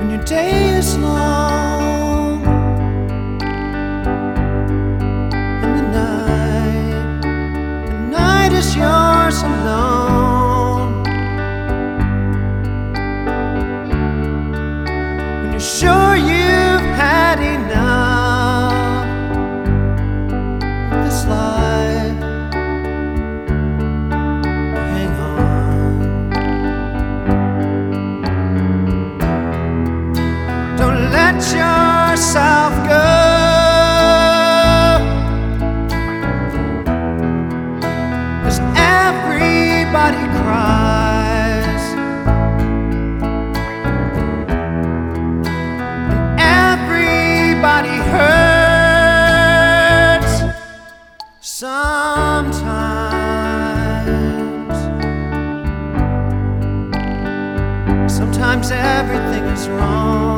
when your day is long. Sometimes everything is wrong.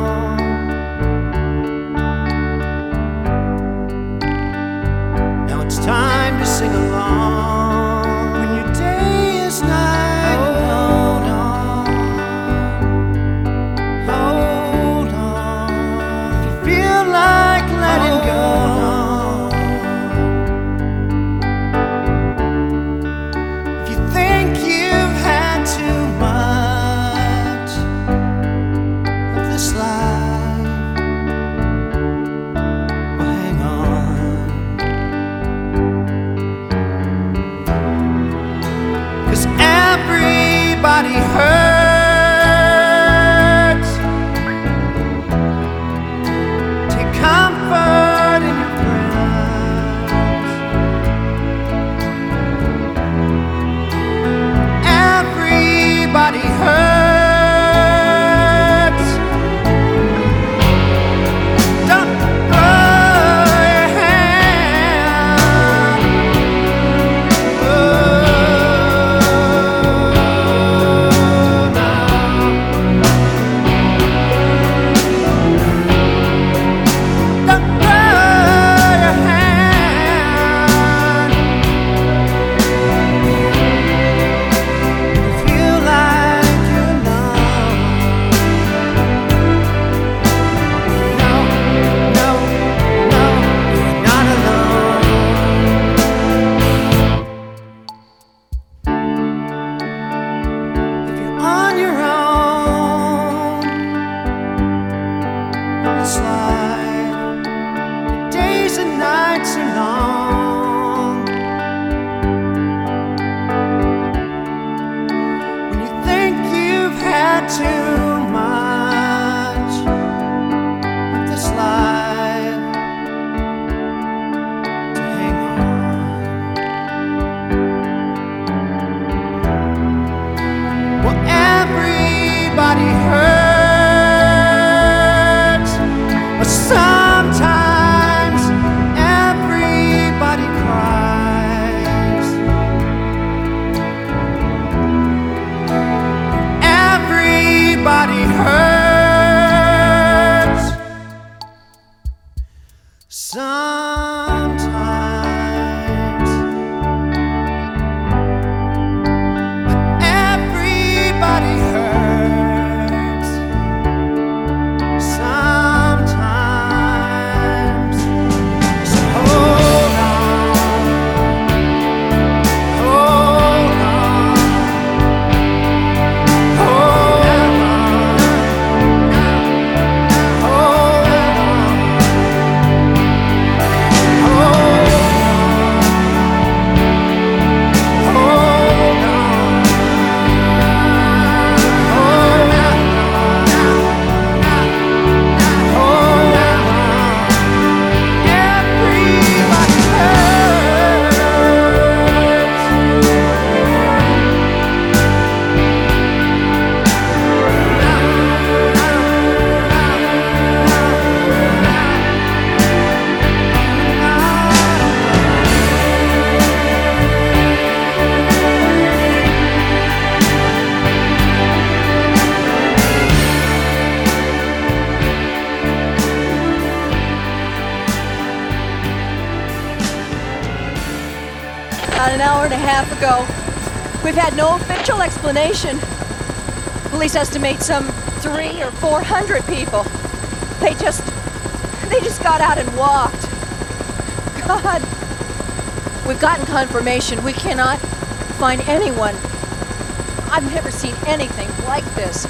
everybody about an hour and a half ago. We've had no official explanation. Police estimate some three or four hundred people. They just, they just got out and walked. God, we've gotten confirmation. We cannot find anyone. I've never seen anything like this.